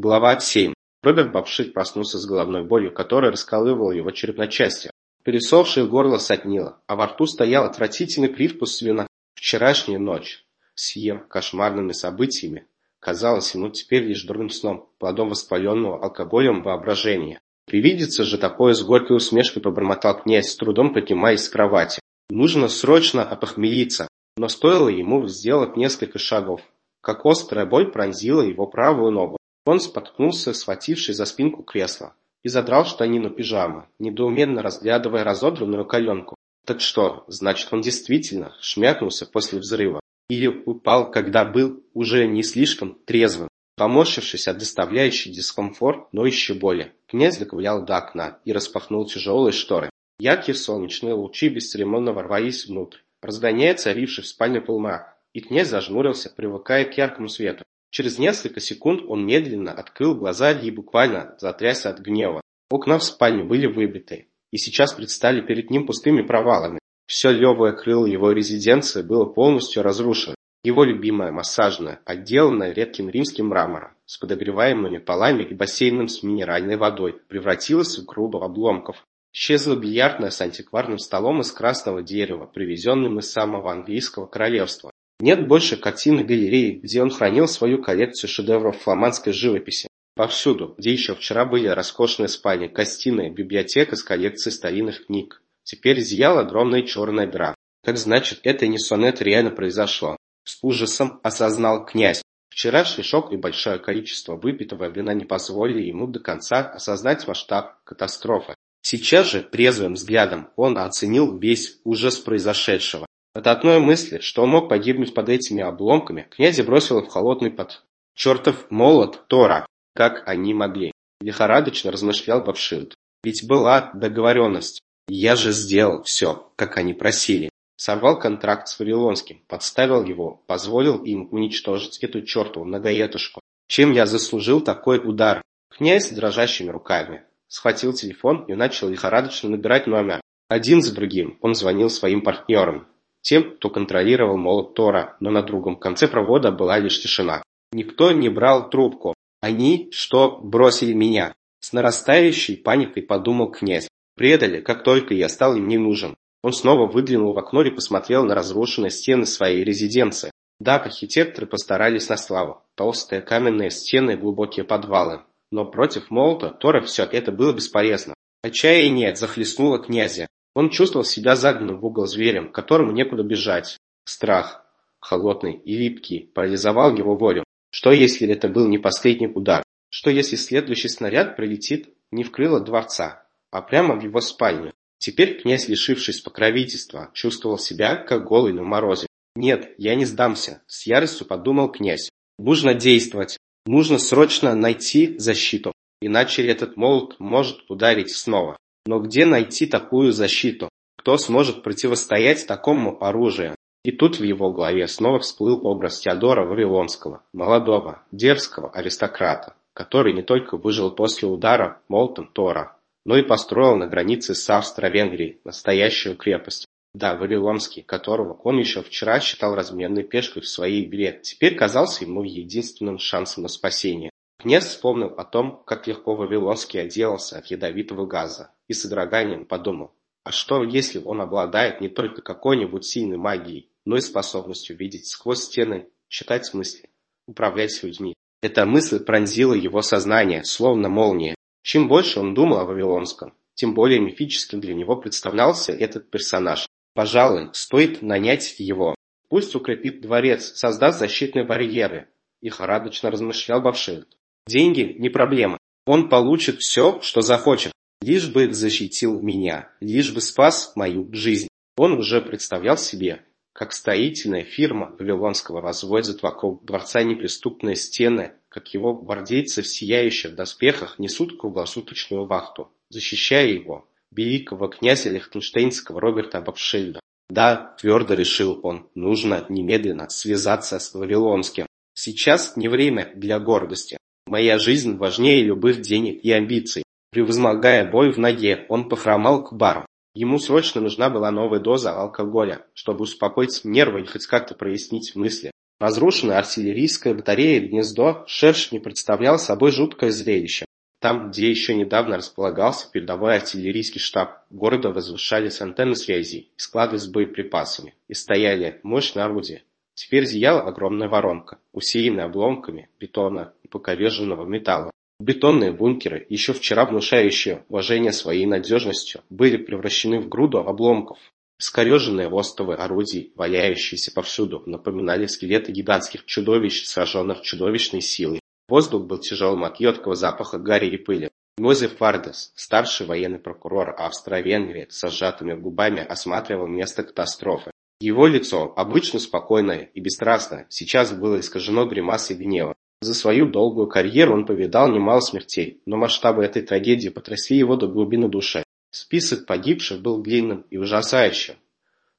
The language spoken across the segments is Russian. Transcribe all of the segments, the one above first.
Глава 7. Роберт Бабшит проснулся с головной болью, которая раскалывала его череп на части. Пересохшее горло сотнило, а во рту стоял отвратительный привкус вина. Вчерашняя ночь с ее кошмарными событиями казалась ему теперь лишь дурным сном, плодом воспаленного алкоголем воображения. Привидится же такое с горькой усмешкой пробормотал князь, с трудом поднимаясь с кровати. Нужно срочно опохмелиться, но стоило ему сделать несколько шагов, как острая боль пронзила его правую ногу. Он споткнулся, схватившись за спинку кресла, и задрал штанину пижамы, недоуменно разглядывая разодранную коленку. Так что, значит, он действительно шмякнулся после взрыва? Или упал, когда был уже не слишком трезвым? Поморщившись от доставляющей дискомфорт, но еще боли, князь доковылял до окна и распахнул тяжелые шторы. Яркие солнечные лучи бесцеремонно ворвались внутрь, разгоняя царивший в спальне полумрак, и князь зажмурился, привыкая к яркому свету. Через несколько секунд он медленно открыл глаза и буквально затрясся от гнева. Окна в спальне были выбиты, и сейчас предстали перед ним пустыми провалами. Все левое крыло его резиденции было полностью разрушено. Его любимая массажная, отделанная редким римским мрамором, с подогреваемыми полами и бассейном с минеральной водой, превратилась в грубо обломков. Исчезла бильярдная с антикварным столом из красного дерева, привезенным из самого английского королевства. Нет больше картины галереи, где он хранил свою коллекцию шедевров фламандской живописи. Повсюду, где еще вчера были роскошные спальни, гостиная, библиотека с коллекцией старинных книг, теперь зияла огромная черная дыра. Как значит, это не сонет реально произошло. С ужасом осознал князь. Вчерашний шок и большое количество выпитого вина не позволили ему до конца осознать масштаб катастрофы. Сейчас же, трезвым взглядом, он оценил весь ужас произошедшего. От одной мысли, что он мог погибнуть под этими обломками, князя бросило в холодный под чертов молот Тора, как они могли. Лихорадочно размышлял Бавшилд. Ведь была договоренность. Я же сделал все, как они просили. Сорвал контракт с Вавилонским, подставил его, позволил им уничтожить эту чертову многоетушку. Чем я заслужил такой удар? Князь дрожащими руками схватил телефон и начал лихорадочно набирать номер. Один за другим он звонил своим партнерам тем, кто контролировал молот Тора, но на другом конце провода была лишь тишина. Никто не брал трубку. Они что, бросили меня? С нарастающей паникой подумал князь. Предали, как только я стал им не нужен. Он снова выглянул в окно и посмотрел на разрушенные стены своей резиденции. Да, архитекторы постарались на славу. Толстые каменные стены глубокие подвалы. Но против молота Тора все это было бесполезно. Отчаяние захлестнуло князя. Он чувствовал себя загнанным в угол зверем, которому некуда бежать. Страх, холодный и липкий, парализовал его волю. Что если это был не последний удар? Что если следующий снаряд прилетит не в крыло дворца, а прямо в его спальню? Теперь князь, лишившись покровительства, чувствовал себя, как голый на морозе. «Нет, я не сдамся», – с яростью подумал князь. «Нужно действовать. Нужно срочно найти защиту, иначе этот молот может ударить снова». Но где найти такую защиту? Кто сможет противостоять такому оружию? И тут в его голове снова всплыл образ Теодора Вавилонского, молодого, дерзкого аристократа, который не только выжил после удара молотом Тора, но и построил на границе с Австро-Венгрией настоящую крепость. Да, Вавилонский, которого он еще вчера считал разменной пешкой в своей игре, теперь казался ему единственным шансом на спасение. Князь вспомнил о том, как легко Вавилонский отделался от ядовитого газа, и с содроганием подумал, а что если он обладает не только какой-нибудь сильной магией, но и способностью видеть сквозь стены, читать мысли, управлять людьми. Эта мысль пронзила его сознание, словно молния. Чем больше он думал о Вавилонском, тем более мифическим для него представлялся этот персонаж. Пожалуй, стоит нанять его. Пусть укрепит дворец, создаст защитные барьеры. И хорадочно размышлял Бавшильд. Деньги не проблема. Он получит все, что захочет, лишь бы защитил меня, лишь бы спас мою жизнь. Он уже представлял себе, как строительная фирма Вавилонского возводит вокруг дворца неприступные стены, как его гвардейцы в сияющих доспехах несут круглосуточную вахту, защищая его, великого князя Лихтенштейнского Роберта Бабшильда. Да, твердо решил он, нужно немедленно связаться с Вавилонским. Сейчас не время для гордости. Моя жизнь важнее любых денег и амбиций. Превозмогая боль в ноге, он похромал к бару. Ему срочно нужна была новая доза алкоголя, чтобы успокоить нервы и хоть как-то прояснить мысли. Разрушенная артиллерийская батарея «Гнездо» Шершни представлял собой жуткое зрелище. Там, где еще недавно располагался передовой артиллерийский штаб, города возвышались антенны связи и склады с боеприпасами, и стояли мощные орудия. Теперь зияла огромная воронка, усеянная обломками бетона и покореженного металла. Бетонные бункеры, еще вчера внушающие уважение своей надежностью, были превращены в груду обломков. Скореженные остовы орудий, валяющиеся повсюду, напоминали скелеты гигантских чудовищ, сраженных чудовищной силой. Воздух был тяжелым от едкого запаха гари и пыли. Йозеф Вардес, старший военный прокурор Австро-Венгрии, с сжатыми губами осматривал место катастрофы. Его лицо, обычно спокойное и бесстрастное, сейчас было искажено гримасой гнева. За свою долгую карьеру он повидал немало смертей, но масштабы этой трагедии потрясли его до глубины души. Список погибших был длинным и ужасающим.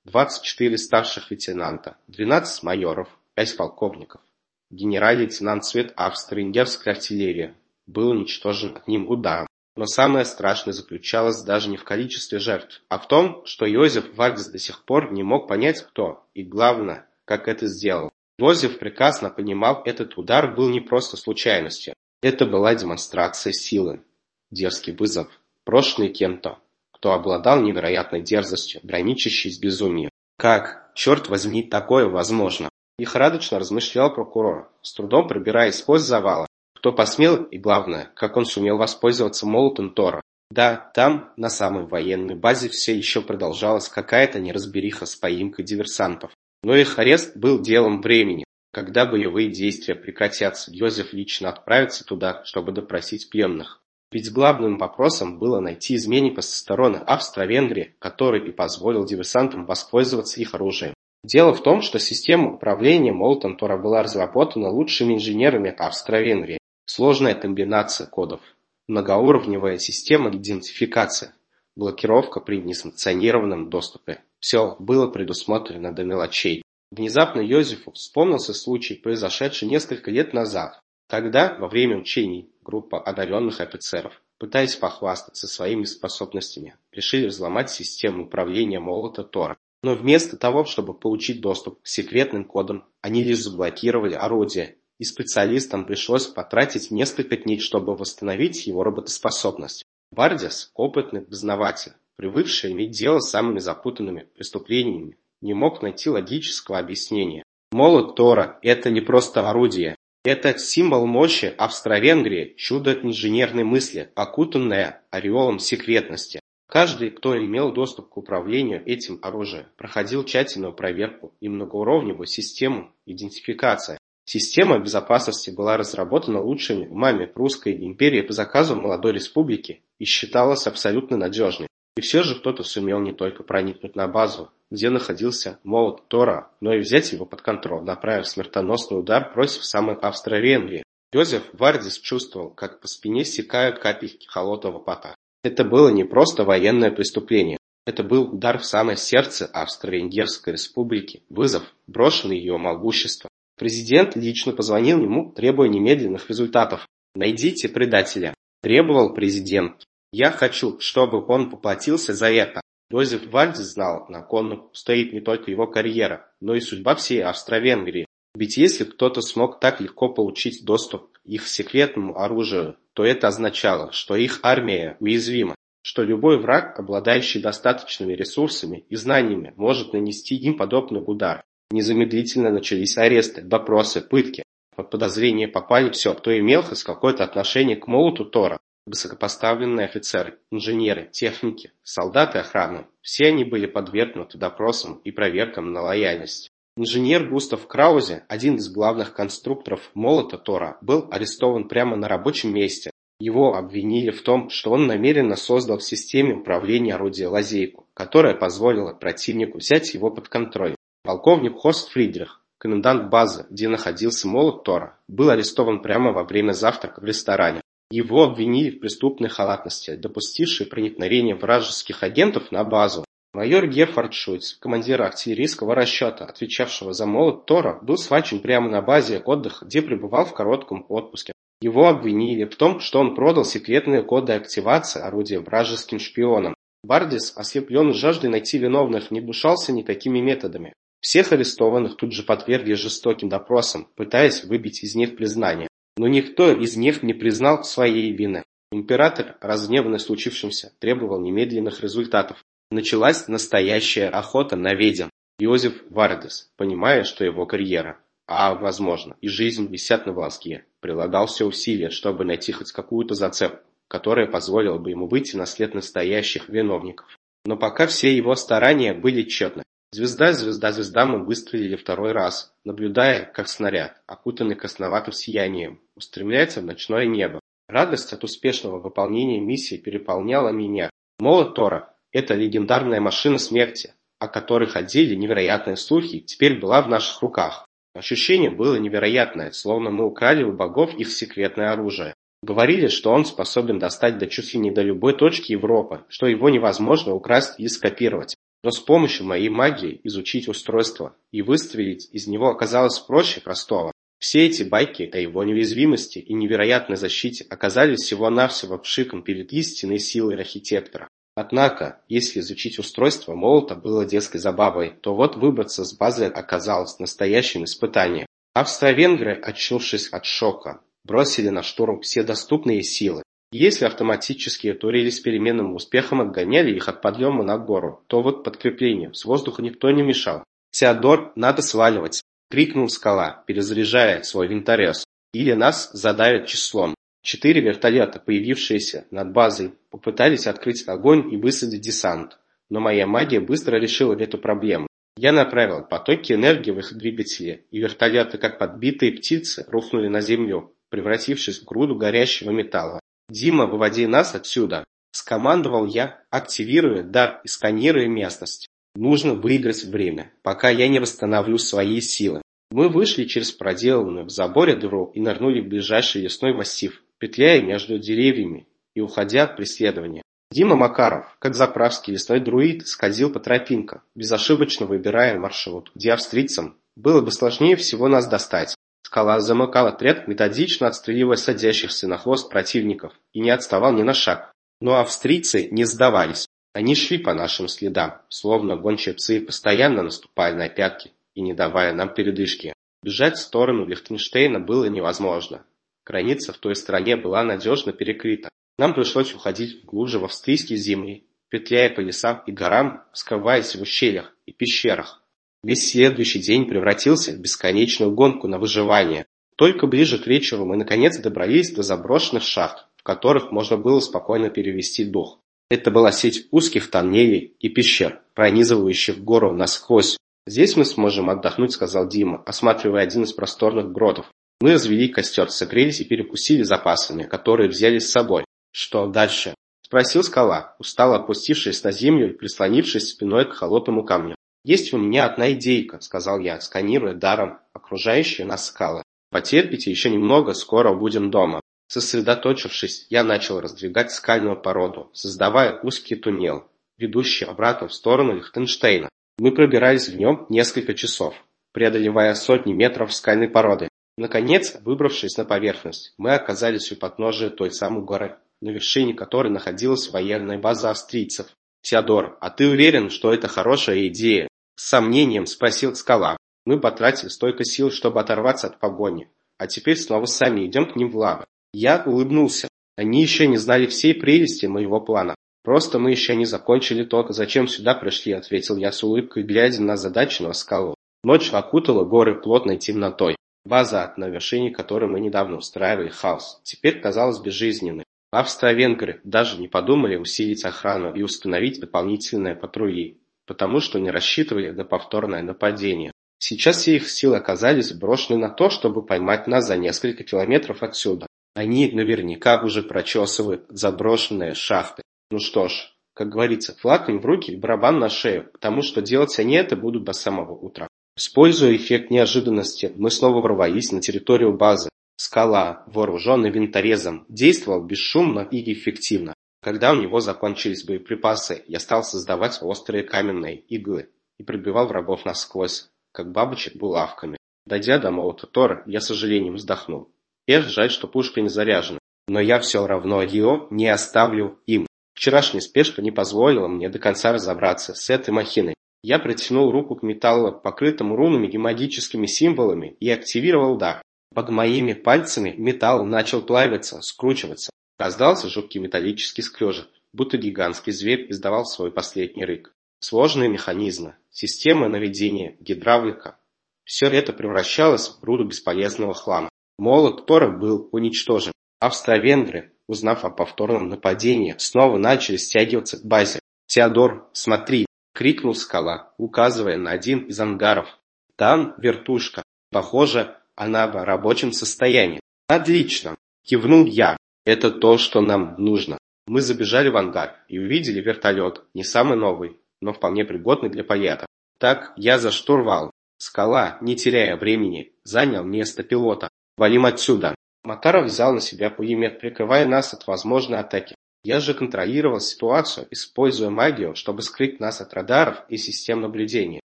24 старших лейтенанта, 12 майоров, 5 полковников. Генерал-лейтенант Свет австро-венгерской артиллерии был уничтожен одним ударом. Но самое страшное заключалось даже не в количестве жертв, а в том, что Йозеф Вальдес до сих пор не мог понять кто и, главное, как это сделал. Йозеф прекрасно понимал, этот удар был не просто случайностью. Это была демонстрация силы, дерзкий вызов, брошенный кем-то, кто обладал невероятной дерзостью, граничащей с безумием. Как, черт возьми, такое возможно? Лихорадочно размышлял прокурор, с трудом пробираясь сквозь завалы. Кто посмел и, главное, как он сумел воспользоваться молотом Тора. Да, там, на самой военной базе, все еще продолжалась какая-то неразбериха с поимкой диверсантов. Но их арест был делом времени. Когда боевые действия прекратятся, Йозеф лично отправится туда, чтобы допросить пленных. Ведь главным вопросом было найти изменника со стороны Австро-Венгрии, который и позволил диверсантам воспользоваться их оружием. Дело в том, что система управления Молотом Тора была разработана лучшими инженерами Австро-Венгрии. Сложная комбинация кодов, многоуровневая система идентификации, блокировка при несанкционированном доступе. Все было предусмотрено до мелочей. Внезапно Йозефу вспомнился случай, произошедший несколько лет назад. Тогда, во время учений, группа одаренных офицеров, пытаясь похвастаться своими способностями, решили взломать систему управления молота Тора. Но вместо того, чтобы получить доступ к секретным кодам, они лишь заблокировали орудие, и специалистам пришлось потратить несколько дней, чтобы восстановить его работоспособность. Бардис, опытный дознаватель, привыкший иметь дело с самыми запутанными преступлениями, не мог найти логического объяснения. Молот Тора – это не просто орудие. Это символ мощи Австро-Венгрии, чудо инженерной мысли, окутанное ореолом секретности. Каждый, кто имел доступ к управлению этим оружием, проходил тщательную проверку и многоуровневую систему идентификации. Система безопасности была разработана лучшими умами Прусской империи по заказу молодой республики и считалась абсолютно надежной. И все же кто-то сумел не только проникнуть на базу, где находился молот Тора, но и взять его под контроль, направив смертоносный удар против самой Австро-Венгрии. Йозеф Вардис чувствовал, как по спине стекают капельки холодного пота. Это было не просто военное преступление. Это был удар в самое сердце Австро-Венгерской республики, вызов, брошенный ее могущество. Президент лично позвонил ему, требуя немедленных результатов. «Найдите предателя», – требовал президент. «Я хочу, чтобы он поплатился за это». Йозеф Вальдис знал, на кону стоит не только его карьера, но и судьба всей Австро-Венгрии. Ведь если кто-то смог так легко получить доступ к их секретному оружию, то это означало, что их армия уязвима, что любой враг, обладающий достаточными ресурсами и знаниями, может нанести им подобный удар. Незамедлительно начались аресты, допросы, пытки. Под подозрение попали все, кто имел хоть какое-то отношение к молоту Тора. Высокопоставленные офицеры, инженеры, техники, солдаты охраны. Все они были подвергнуты допросам и проверкам на лояльность. Инженер Густав Краузе, один из главных конструкторов молота Тора, был арестован прямо на рабочем месте. Его обвинили в том, что он намеренно создал в системе управления орудия лазейку, которая позволила противнику взять его под контроль. Полковник Хорст Фридрих, комендант базы, где находился молот Тора, был арестован прямо во время завтрака в ресторане. Его обвинили в преступной халатности, допустившей проникновение вражеских агентов на базу. Майор Герхард Шульц, командир артиллерийского расчета, отвечавшего за молот Тора, был схвачен прямо на базе отдыха, где пребывал в коротком отпуске. Его обвинили в том, что он продал секретные коды активации орудия вражеским шпионам. Бардис, ослепленный жаждой найти виновных, не гнушался никакими методами. Всех арестованных тут же подвергли жестоким допросам, пытаясь выбить из них признание. Но никто из них не признал своей вины. Император, разгневанный случившимся, требовал немедленных результатов. Началась настоящая охота на ведьм. Йозеф Вардес, понимая, что его карьера, а, возможно, и жизнь висят на волоске, прилагал все усилия, чтобы найти хоть какую-то зацепку, которая позволила бы ему выйти на след настоящих виновников. Но пока все его старания были тщетны. Звезда, звезда, звезда мы выстрелили второй раз, наблюдая, как снаряд, окутанный красноватым сиянием, устремляется в ночное небо. Радость от успешного выполнения миссии переполняла меня. Молот Тора – это легендарная машина смерти, о которой ходили невероятные слухи, теперь была в наших руках. Ощущение было невероятное, словно мы украли у богов их секретное оружие. Говорили, что он способен достать до чуть ли не до любой точки Европы, что его невозможно украсть и скопировать. Но с помощью моей магии изучить устройство и выстрелить из него оказалось проще простого. Все эти байки о его неуязвимости и невероятной защите оказались всего-навсего пшиком перед истинной силой архитектора. Однако, если изучить устройство молота было детской забавой, то вот выбраться с базы оказалось настоящим испытанием. Австро-венгры, очнувшись от шока, бросили на штурм все доступные силы. Если автоматические турели с переменным успехом отгоняли их от подъема на гору, то вот подкреплению с воздуха никто не мешал. «Теодор, надо сваливать!» — крикнул скала, перезаряжая свой винторез. «Или нас задавят числом». Четыре вертолета, появившиеся над базой, попытались открыть огонь и высадить десант. Но моя магия быстро решила эту проблему. Я направил потоки энергии в их двигатели, и вертолеты, как подбитые птицы, рухнули на землю, превратившись в груду горящего металла. «Дима, выводи нас отсюда!» – скомандовал я, активируя дар и сканируя местность. Нужно выиграть время, пока я не восстановлю свои силы. Мы вышли через проделанную в заборе дыру и нырнули в ближайший лесной массив, петляя между деревьями и уходя от преследования. Дима Макаров, как заправский лесной друид, скользил по тропинкам, безошибочно выбирая маршрут, где австрийцам было бы сложнее всего нас достать. Скала замыкал отряд, методично отстреливая садящихся на хвост противников, и не отставал ни на шаг. Но австрийцы не сдавались. Они шли по нашим следам, словно гончие псы, постоянно наступая на пятки и не давая нам передышки. Бежать в сторону Лихтенштейна было невозможно. Граница в той стране была надежно перекрыта. Нам пришлось уходить глубже в австрийские земли, петляя по лесам и горам, скрываясь в ущельях и пещерах. Весь следующий день превратился в бесконечную гонку на выживание. Только ближе к вечеру мы наконец добрались до заброшенных шахт, в которых можно было спокойно перевести дух. Это была сеть узких тоннелей и пещер, пронизывающих гору насквозь. «Здесь мы сможем отдохнуть», — сказал Дима, осматривая один из просторных гротов. Мы развели костер, согрелись и перекусили запасами, которые взяли с собой. «Что дальше?» — спросил скала, устало опустившись на землю и прислонившись спиной к холодному камню. «Есть у меня одна идейка», — сказал я, сканируя даром окружающие нас скалы. «Потерпите еще немного, скоро будем дома». Сосредоточившись, я начал раздвигать скальную породу, создавая узкий туннел, ведущий обратно в сторону Лихтенштейна. Мы пробирались в нем несколько часов, преодолевая сотни метров скальной породы. Наконец, выбравшись на поверхность, мы оказались у подножия той самой горы, на вершине которой находилась военная база австрийцев. «Теодор, а ты уверен, что это хорошая идея?» С сомнением спросил скала. Мы потратили столько сил, чтобы оторваться от погони, а теперь снова сами идем к ним в лавы. Я улыбнулся. Они еще не знали всей прелести моего плана. «Просто мы еще не закончили то, зачем сюда пришли», — ответил я с улыбкой, глядя на задачного скалу. Ночь окутала горы плотной темнотой. База, на вершине которой мы недавно устраивали хаос, теперь казалась безжизненной. Австро-венгры даже не подумали усилить охрану и установить дополнительные патрули, потому что не рассчитывали на повторное нападение. Сейчас все их силы оказались брошены на то, чтобы поймать нас за несколько километров отсюда. Они наверняка уже прочесывают заброшенные шахты. Ну что ж, как говорится, флаг им в руки и барабан на шею, потому что делать они это будут до самого утра. Используя эффект неожиданности, мы снова ворвались на территорию базы. Скала, вооруженный винторезом, действовал бесшумно и эффективно. Когда у него закончились боеприпасы, я стал создавать острые каменные иглы и пробивал врагов насквозь, как бабочек булавками. Дойдя до молота Тора, я с сожалением вздохнул. Эх, жаль, что пушка не заряжена. Но я все равно ее не оставлю им. Вчерашняя спешка не позволила мне до конца разобраться с этой махиной. Я протянул руку к металлу, покрытому рунами и магическими символами, и активировал дар. Под моими пальцами металл начал плавиться, скручиваться. Раздался жуткий металлический скрежет, будто гигантский зверь издавал свой последний рык. Сложные механизмы, системы наведения, гидравлика. Все это превращалось в груду бесполезного хлама. Молот Тора был уничтожен. Австро-венгры, узнав о повторном нападении, снова начали стягиваться к базе. «Теодор, смотри!» — крикнул скала, указывая на один из ангаров. «Там вертушка. Похоже, она в рабочем состоянии». «Отлично!» — кивнул я. «Это то, что нам нужно». Мы забежали в ангар и увидели вертолет, не самый новый, но вполне пригодный для полета. Так я за штурвал. Скала, не теряя времени, занял место пилота. Валим отсюда. Макаров взял на себя пулемет, прикрывая нас от возможной атаки. Я же контролировал ситуацию, используя магию, чтобы скрыть нас от радаров и систем наблюдения.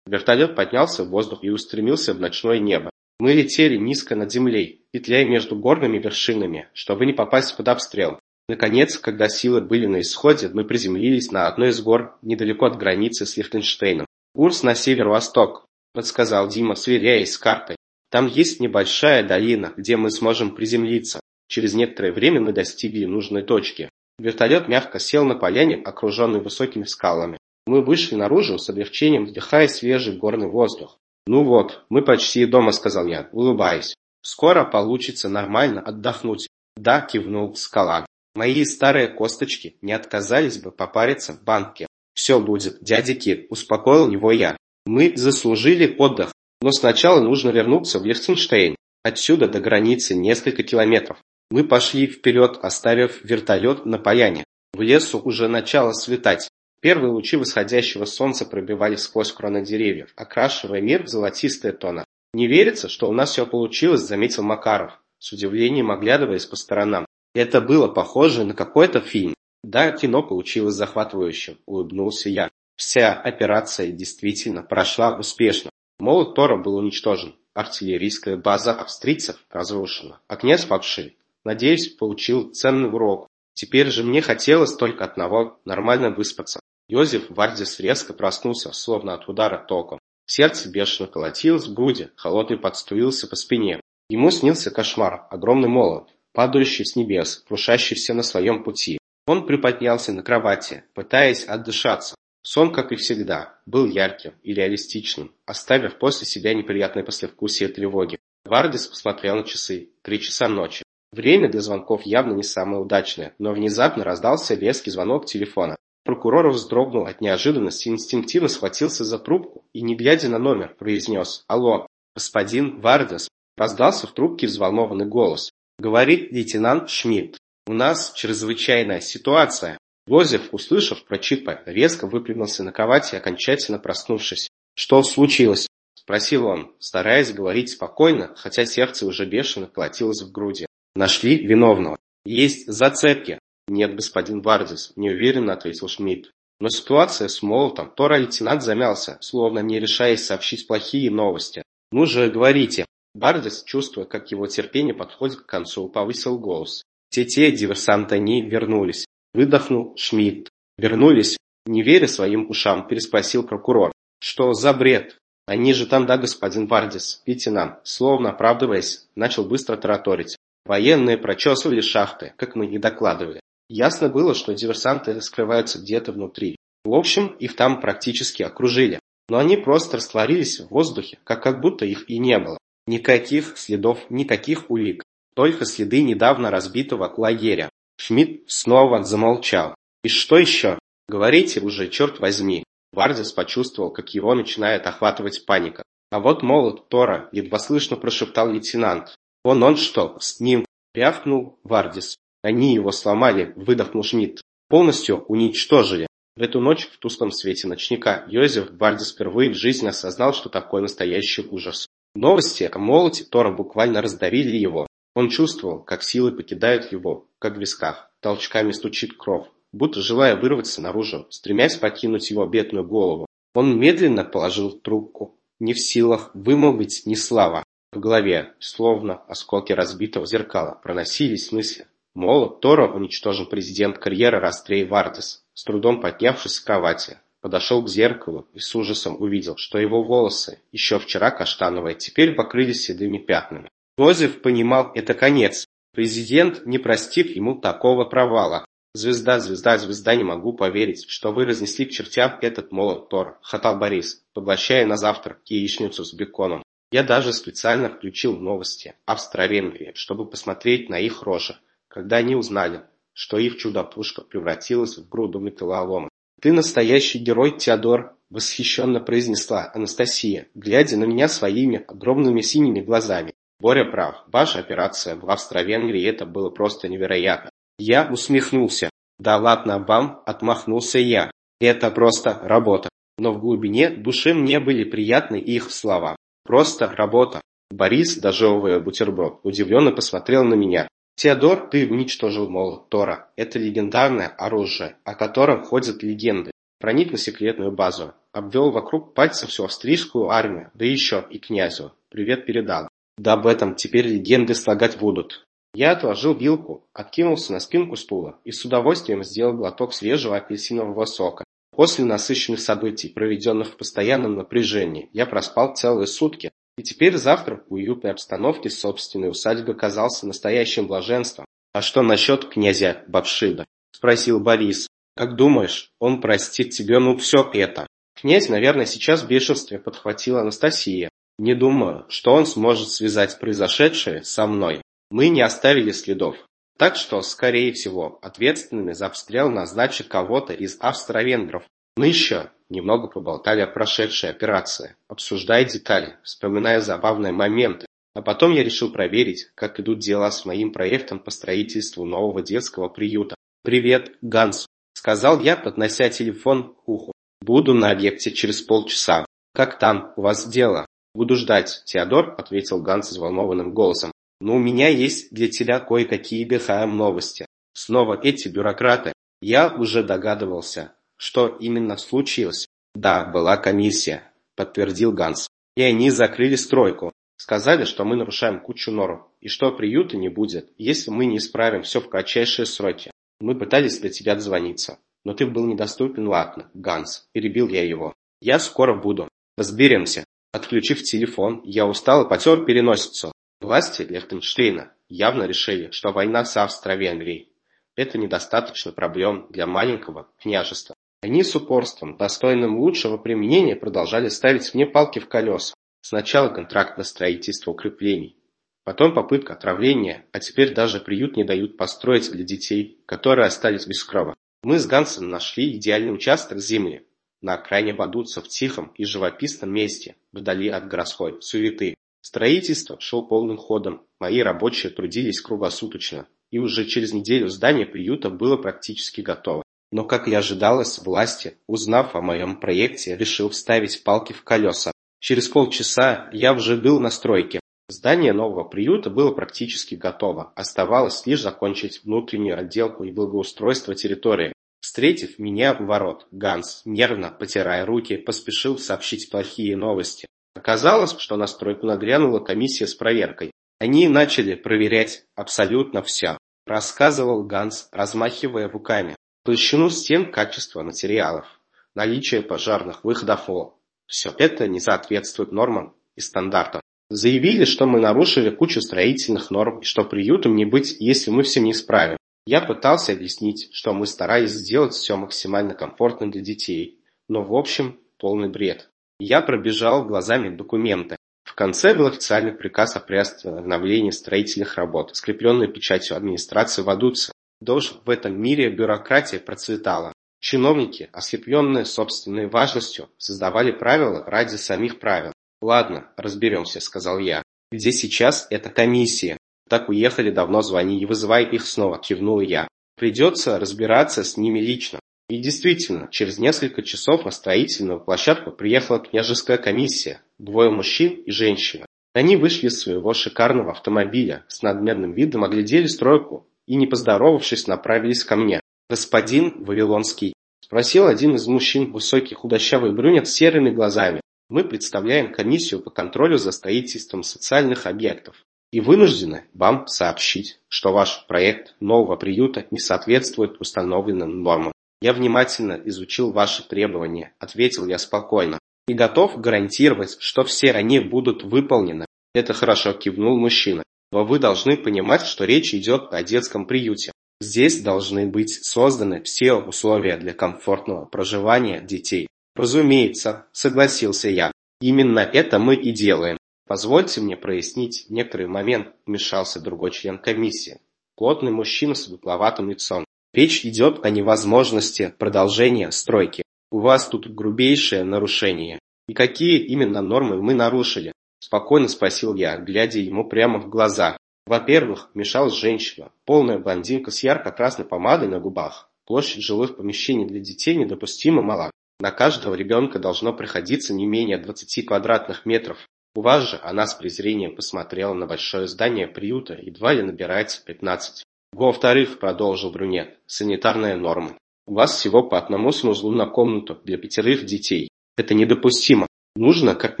Вертолет поднялся в воздух и устремился в ночное небо. Мы летели низко над землей, петляя между горными вершинами, чтобы не попасть под обстрел. Наконец, когда силы были на исходе, мы приземлились на одной из гор недалеко от границы с Лихтенштейном. «Курс на северо-восток», — подсказал Дима, сверяясь с картой. «Там есть небольшая долина, где мы сможем приземлиться. Через некоторое время мы достигли нужной точки. Вертолет мягко сел на поляне, окруженной высокими скалами. Мы вышли наружу с облегчением, вдыхая свежий горный воздух. «Ну вот, мы почти дома», — сказал я, улыбаясь. «Скоро получится нормально отдохнуть». «Да», — кивнул скала. Мои старые косточки не отказались бы попариться в банке. Все будет, дядя Кит, успокоил его я. Мы заслужили отдых, но сначала нужно вернуться в Лихтенштейн. Отсюда до границы несколько километров. Мы пошли вперед, оставив вертолет на поляне. В лесу уже начало светать. Первые лучи восходящего солнца пробивались сквозь кроны деревьев, окрашивая мир в золотистые тона. «Не верится, что у нас все получилось», — заметил Макаров, с удивлением оглядываясь по сторонам. Это было похоже на какой-то фильм. Да, кино получилось захватывающим, улыбнулся я. Вся операция действительно прошла успешно. Молот Тора был уничтожен, артиллерийская база австрийцев разрушена, а князь Факши, надеюсь, получил ценный урок. Теперь же мне хотелось только одного – нормально выспаться. Йозеф Вардис резко проснулся, словно от удара током. Сердце бешено колотилось в груди, холодный подструился по спине. Ему снился кошмар, огромный молот, падающий с небес, крушащийся на своем пути. Он приподнялся на кровати, пытаясь отдышаться. Сон, как и всегда, был ярким и реалистичным, оставив после себя неприятное послевкусие тревоги. Вардис посмотрел на часы. Три часа ночи. Время для звонков явно не самое удачное, но внезапно раздался резкий звонок телефона. Прокурор вздрогнул от неожиданности, инстинктивно схватился за трубку и, не глядя на номер, произнес «Алло, господин Вардес». Раздался в трубке взволнованный голос. Говорит лейтенант Шмидт. У нас чрезвычайная ситуация. Лозев, услышав про Чипа, резко выпрямился на кровати, окончательно проснувшись. «Что случилось?» – спросил он, стараясь говорить спокойно, хотя сердце уже бешено колотилось в груди. «Нашли виновного. Есть зацепки». «Нет, господин Вардис», – неуверенно ответил Шмидт. Но ситуация с молотом, Тора лейтенант замялся, словно не решаясь сообщить плохие новости. «Ну же, говорите, Бардес, чувствуя, как его терпение подходит к концу, повысил голос. Те-те диверсанты не вернулись. Выдохнул Шмидт. Вернулись? Не веря своим ушам, переспросил прокурор. Что за бред? Они же там, да, господин Бардис, лейтенант, словно оправдываясь, начал быстро тараторить. Военные прочесывали шахты, как мы и докладывали. Ясно было, что диверсанты скрываются где-то внутри. В общем, их там практически окружили. Но они просто растворились в воздухе, как, как будто их и не было. Никаких следов, никаких улик, только следы недавно разбитого лагеря. Шмидт снова замолчал. «И что еще? Говорите уже, черт возьми!» Вардис почувствовал, как его начинает охватывать паника. «А вот молот Тора!» – едва слышно прошептал лейтенант. «Он он что, с ним?» – рявкнул Вардис. «Они его сломали!» – выдохнул Шмидт. «Полностью уничтожили!» В эту ночь в тусклом свете ночника Йозеф Вардис впервые в жизни осознал, что такое настоящий ужас. Новости о молоте Тора буквально раздавили его. Он чувствовал, как силы покидают его, как в висках, толчками стучит кровь, будто желая вырваться наружу, стремясь покинуть его бедную голову. Он медленно положил трубку, не в силах вымолвить ни слова. В голове, словно осколки разбитого зеркала, проносились мысли. Молот Тора уничтожен президент карьеры Растрей Вардес, с трудом поднявшись с кровати, подошел к зеркалу и с ужасом увидел, что его волосы, еще вчера каштановые, теперь покрылись седыми пятнами. Йозеф понимал, это конец. Президент не простит ему такого провала. «Звезда, звезда, звезда, не могу поверить, что вы разнесли к чертям этот молот Тор», — хатал Борис, поглощая на завтрак яичницу с беконом. Я даже специально включил новости Австро-Венгрии, чтобы посмотреть на их рожи, когда они узнали, что их чудо-пушка превратилась в груду металлолома. «Ты настоящий герой, Теодор!» — восхищенно произнесла Анастасия, глядя на меня своими огромными синими глазами. Боря прав, ваша операция в Австро-Венгрии это было просто невероятно. Я усмехнулся. Да ладно вам, отмахнулся я. Это просто работа. Но в глубине души мне были приятны их слова. Просто работа. Борис, дожевывая бутерброд, удивленно посмотрел на меня. Теодор, ты уничтожил молот Тора. Это легендарное оружие, о котором ходят легенды. Проник на секретную базу, обвел вокруг пальца всю австрийскую армию, да еще и князю. Привет передал. Да об этом теперь легенды слагать будут. Я отложил вилку, откинулся на спинку стула и с удовольствием сделал глоток свежего апельсинового сока. После насыщенных событий, проведенных в постоянном напряжении, я проспал целые сутки, и теперь завтрак в уютной обстановке собственной усадьбы казался настоящим блаженством. «А что насчет князя Бабшида?» – спросил Борис. «Как думаешь, он простит тебе ну все это?» Князь, наверное, сейчас в бешенстве подхватила Анастасия. Не думаю, что он сможет связать произошедшее со мной. Мы не оставили следов. Так что, скорее всего, ответственными за обстрел назначат кого-то из австро-венгров. Мы еще немного поболтали о прошедшей операции, обсуждая детали, вспоминая забавные моменты. А потом я решил проверить, как идут дела с моим проектом по строительству нового детского приюта. «Привет, Ганс», — сказал я, поднося телефон к уху. «Буду на объекте через полчаса. Как там у вас дело?» «Буду ждать, Теодор», — ответил Ганс взволнованным голосом. «Но у меня есть для тебя кое-какие БХМ новости. Снова эти бюрократы. Я уже догадывался, что именно случилось. Да, была комиссия», — подтвердил Ганс. «И они закрыли стройку. Сказали, что мы нарушаем кучу норм, и что приюта не будет, если мы не исправим все в кратчайшие сроки. Мы пытались для тебя дозвониться, но ты был недоступен, ладно, Ганс, перебил я его. Я скоро буду. Разберемся. Отключив телефон, я устал и потер переносицу. Власти Лихтенштейна явно решили, что война с Австро-Венгрией – это недостаточно проблем для маленького княжества. Они с упорством, достойным лучшего применения, продолжали ставить мне палки в колеса. Сначала контракт на строительство укреплений, потом попытка отравления, а теперь даже приют не дают построить для детей, которые остались без крова. Мы с Гансом нашли идеальный участок земли, на окраине Бадуца в тихом и живописном месте, вдали от городской суеты. Строительство шло полным ходом, мои рабочие трудились круглосуточно, и уже через неделю здание приюта было практически готово. Но, как и ожидалось, власти, узнав о моем проекте, решил вставить палки в колеса. Через полчаса я уже был на стройке. Здание нового приюта было практически готово, оставалось лишь закончить внутреннюю отделку и благоустройство территории. Встретив меня у ворот, Ганс, нервно потирая руки, поспешил сообщить плохие новости. Оказалось, что на стройку нагрянула комиссия с проверкой. Они начали проверять абсолютно все, рассказывал Ганс, размахивая руками. Толщину стен, качество материалов, наличие пожарных выходов ОЛ. Все это не соответствует нормам и стандартам. Заявили, что мы нарушили кучу строительных норм и что приютом не быть, если мы все не исправим. Я пытался объяснить, что мы старались сделать все максимально комфортно для детей, но в общем полный бред. Я пробежал глазами документы. В конце был официальный приказ о приостановлении строительных работ, скрепленный печатью администрации Вадуца. Даже в этом мире бюрократия процветала. Чиновники, ослепленные собственной важностью, создавали правила ради самих правил. «Ладно, разберемся», — сказал я. «Где сейчас эта комиссия?» Так уехали, давно звони и вызывай их снова, кивнул я. Придется разбираться с ними лично. И действительно, через несколько часов на строительную площадку приехала княжеская комиссия, двое мужчин и женщина. Они вышли из своего шикарного автомобиля, с надменным видом оглядели стройку и, не поздоровавшись, направились ко мне. «Господин Вавилонский», – спросил один из мужчин, высокий худощавый брюнет с серыми глазами. «Мы представляем комиссию по контролю за строительством социальных объектов и вынуждены вам сообщить, что ваш проект нового приюта не соответствует установленным нормам. Я внимательно изучил ваши требования, ответил я спокойно, и готов гарантировать, что все они будут выполнены. Это хорошо кивнул мужчина. Но вы должны понимать, что речь идет о детском приюте. Здесь должны быть созданы все условия для комфортного проживания детей. Разумеется, согласился я. Именно это мы и делаем. Позвольте мне прояснить некоторый момент, вмешался другой член комиссии. Плотный мужчина с выпловатым лицом. Речь идет о невозможности продолжения стройки. У вас тут грубейшее нарушение. И какие именно нормы мы нарушили? Спокойно спросил я, глядя ему прямо в глаза. Во-первых, мешалась женщина, полная блондинка с ярко-красной помадой на губах. Площадь жилых помещений для детей недопустимо мала. На каждого ребенка должно приходиться не менее 20 квадратных метров. У вас же она с презрением посмотрела на большое здание приюта, едва ли набирается 15. Во-вторых, продолжил брюнет, санитарные нормы. У вас всего по одному санузлу на комнату для пятерых детей. Это недопустимо. Нужно как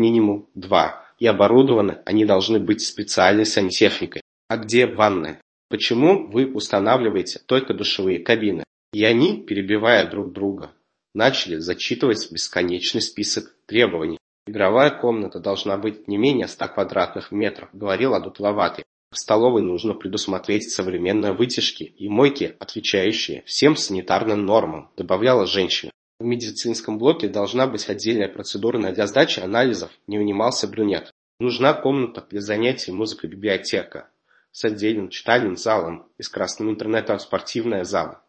минимум два. И оборудованы они должны быть специальной сантехникой. А где ванны? Почему вы устанавливаете только душевые кабины? И они, перебивая друг друга, начали зачитывать бесконечный список требований. Игровая комната должна быть не менее 100 квадратных метров, говорил одутловатый. В столовой нужно предусмотреть современные вытяжки и мойки, отвечающие всем санитарным нормам, добавляла женщина. В медицинском блоке должна быть отдельная процедура для сдачи анализов, не унимался брюнет. Нужна комната для занятий музыка-библиотека с отдельным читальным залом и с красным интернетом спортивная зала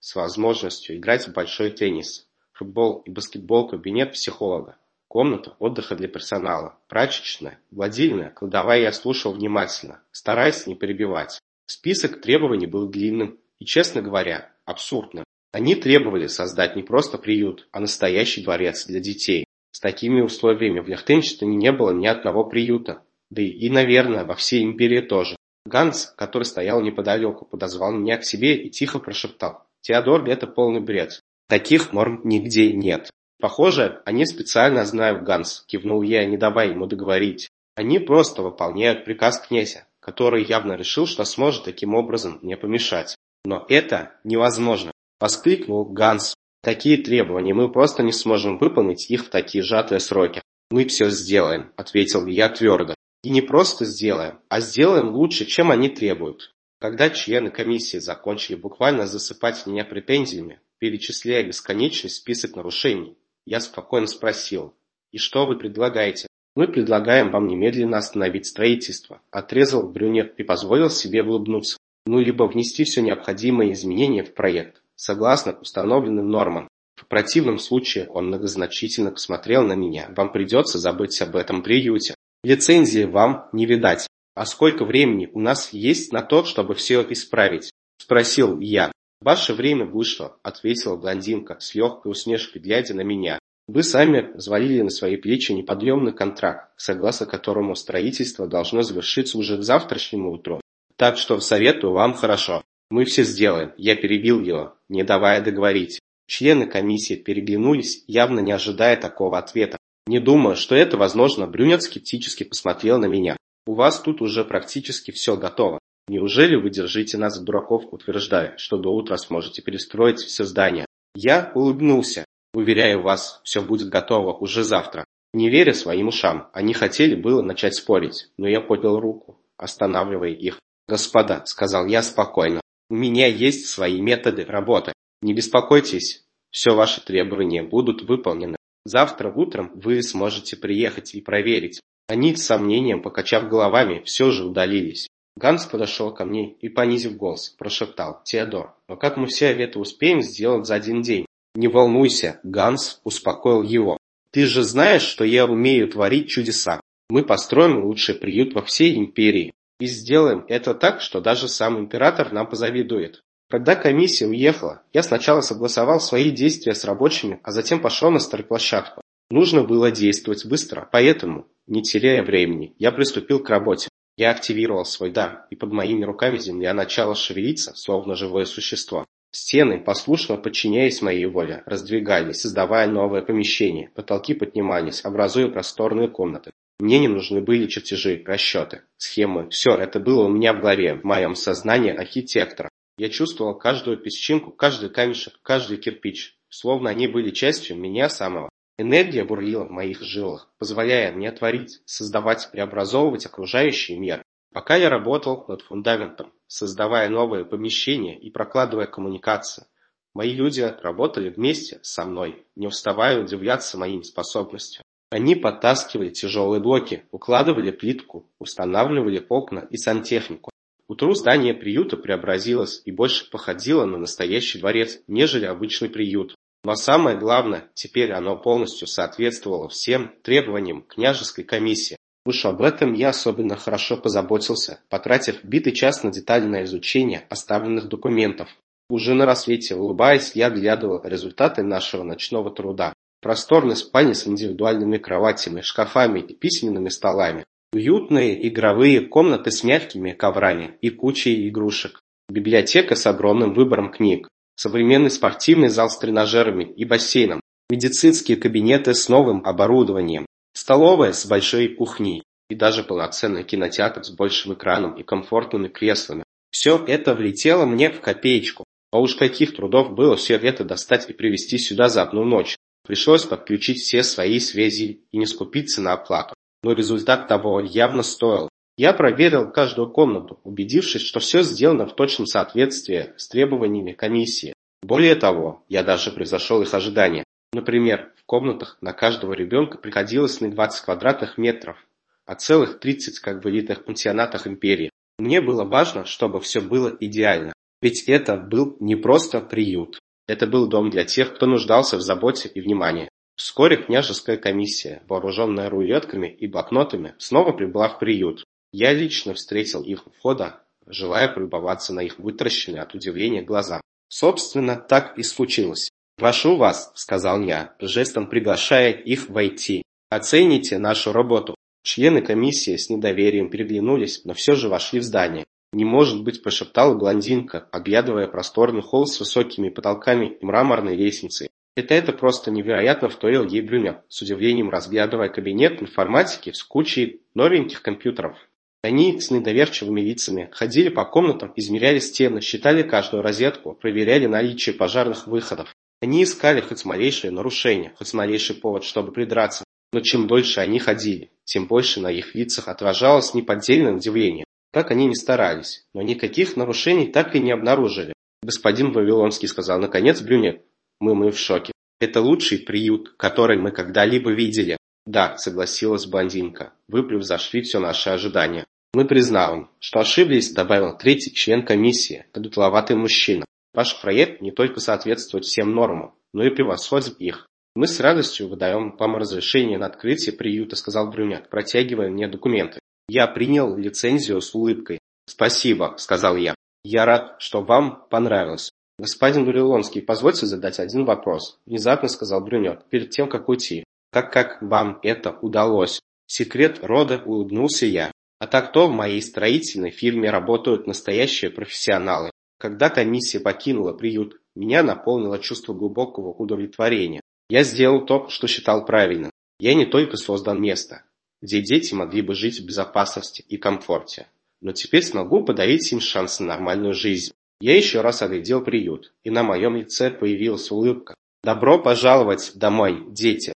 с возможностью играть в большой теннис футбол и баскетбол кабинет психолога, комната отдыха для персонала, прачечная, гладильная, кладовая я слушал внимательно, стараясь не перебивать. Список требований был длинным и, честно говоря, абсурдным. Они требовали создать не просто приют, а настоящий дворец для детей. С такими условиями в Лихтенштейне не было ни одного приюта. Да и, наверное, во всей империи тоже. Ганс, который стоял неподалеку, подозвал меня к себе и тихо прошептал. «Теодор, это полный бред. Таких норм нигде нет. Похоже, они специально знают Ганс, кивнул я, не давая ему договорить. Они просто выполняют приказ князя, который явно решил, что сможет таким образом мне помешать. Но это невозможно, воскликнул Ганс. Такие требования мы просто не сможем выполнить их в такие сжатые сроки. Мы все сделаем, ответил я твердо. И не просто сделаем, а сделаем лучше, чем они требуют. Когда члены комиссии закончили буквально засыпать меня претензиями, перечисляя бесконечный список нарушений. Я спокойно спросил, «И что вы предлагаете?» «Мы предлагаем вам немедленно остановить строительство», – отрезал брюнет и позволил себе улыбнуться. «Ну, либо внести все необходимые изменения в проект, согласно установленным нормам. В противном случае он многозначительно посмотрел на меня. Вам придется забыть об этом приюте. Лицензии вам не видать. А сколько времени у нас есть на то, чтобы все исправить? Спросил я. «Ваше время вышло», — ответила блондинка с легкой усмешкой, глядя на меня. «Вы сами взвалили на свои плечи неподъемный контракт, согласно которому строительство должно завершиться уже к завтрашнему утру. Так что советую вам хорошо. Мы все сделаем». Я перебил его, не давая договорить. Члены комиссии переглянулись, явно не ожидая такого ответа. Не думая, что это возможно, брюнет скептически посмотрел на меня. «У вас тут уже практически все готово. Неужели вы держите нас дураков, утверждая, что до утра сможете перестроить все здание? Я улыбнулся. Уверяю вас, все будет готово уже завтра. Не веря своим ушам, они хотели было начать спорить, но я поднял руку, останавливая их. «Господа», — сказал я спокойно, — «у меня есть свои методы работы. Не беспокойтесь, все ваши требования будут выполнены. Завтра утром вы сможете приехать и проверить». Они, с сомнением покачав головами, все же удалились. Ганс подошел ко мне и, понизив голос, прошептал «Теодор, но как мы все это успеем сделать за один день?» «Не волнуйся», Ганс успокоил его. «Ты же знаешь, что я умею творить чудеса. Мы построим лучший приют во всей империи и сделаем это так, что даже сам император нам позавидует». Когда комиссия уехала, я сначала согласовал свои действия с рабочими, а затем пошел на стройплощадку. Нужно было действовать быстро, поэтому, не теряя времени, я приступил к работе. Я активировал свой дар, и под моими руками земля начала шевелиться, словно живое существо. Стены, послушно подчиняясь моей воле, раздвигались, создавая новое помещение. Потолки поднимались, образуя просторные комнаты. Мне не нужны были чертежи, расчеты, схемы. Все это было у меня в голове, в моем сознании архитектора. Я чувствовал каждую песчинку, каждый камешек, каждый кирпич, словно они были частью меня самого. Энергия бурлила в моих жилах, позволяя мне творить, создавать, преобразовывать окружающий мир. Пока я работал над фундаментом, создавая новые помещения и прокладывая коммуникации, мои люди работали вместе со мной, не уставая удивляться моим способностям. Они подтаскивали тяжелые блоки, укладывали плитку, устанавливали окна и сантехнику. Утру здание приюта преобразилось и больше походило на настоящий дворец, нежели обычный приют. Но самое главное, теперь оно полностью соответствовало всем требованиям княжеской комиссии. Уж об этом я особенно хорошо позаботился, потратив битый час на детальное изучение оставленных документов. Уже на рассвете, улыбаясь, я оглядывал результаты нашего ночного труда. Просторной спальни с индивидуальными кроватями, шкафами и письменными столами. Уютные игровые комнаты с мягкими коврами и кучей игрушек. Библиотека с огромным выбором книг. Современный спортивный зал с тренажерами и бассейном. Медицинские кабинеты с новым оборудованием. Столовая с большой кухней. И даже полноценный кинотеатр с большим экраном и комфортными креслами. Все это влетело мне в копеечку. А уж каких трудов было все это достать и привезти сюда за одну ночь. Пришлось подключить все свои связи и не скупиться на оплату. Но результат того явно стоил. Я проверил каждую комнату, убедившись, что все сделано в точном соответствии с требованиями комиссии. Более того, я даже превзошел их ожидания. Например, в комнатах на каждого ребенка приходилось не 20 квадратных метров, а целых 30, как в элитных пансионатах империи. Мне было важно, чтобы все было идеально. Ведь это был не просто приют. Это был дом для тех, кто нуждался в заботе и внимании. Вскоре княжеская комиссия, вооруженная рулетками и блокнотами, снова прибыла в приют. Я лично встретил их у входа, желая полюбоваться на их вытаращенные от удивления глаза. Собственно, так и случилось. «Прошу вас», — сказал я, жестом приглашая их войти. «Оцените нашу работу». Члены комиссии с недоверием переглянулись, но все же вошли в здание. «Не может быть», – прошептала блондинка, оглядывая просторный холл с высокими потолками и мраморной лестницей. Это это просто невероятно вторил ей брюнет, с удивлением разглядывая кабинет информатики с кучей новеньких компьютеров. Они с недоверчивыми лицами ходили по комнатам, измеряли стены, считали каждую розетку, проверяли наличие пожарных выходов. Они искали хоть малейшее нарушение, хоть малейший повод, чтобы придраться. Но чем дольше они ходили, тем больше на их лицах отражалось неподдельное удивление. Как они ни старались, но никаких нарушений так и не обнаружили. Господин Вавилонский сказал наконец брюнет. Мы мы в шоке. Это лучший приют, который мы когда-либо видели. Да, согласилась блондинка. Вы превзошли все наши ожидания. Мы признаем, что ошиблись, добавил третий член комиссии, подутловатый мужчина. Ваш проект не только соответствует всем нормам, но и превосходит их. Мы с радостью выдаем вам разрешение на открытие приюта, сказал брюнет, протягивая мне документы. Я принял лицензию с улыбкой. «Спасибо», — сказал я. «Я рад, что вам понравилось». «Господин Вавилонский, позвольте задать один вопрос», — внезапно сказал брюнет, перед тем, как уйти. «Как как вам это удалось?» «Секрет рода», — улыбнулся я. «А так то в моей строительной фирме работают настоящие профессионалы. Когда комиссия покинула приют, меня наполнило чувство глубокого удовлетворения. Я сделал то, что считал правильным. Я не только создал место, где дети могли бы жить в безопасности и комфорте. Но теперь смогу подарить им шанс на нормальную жизнь. Я еще раз оглядел приют, и на моем лице появилась улыбка. «Добро пожаловать домой, дети!»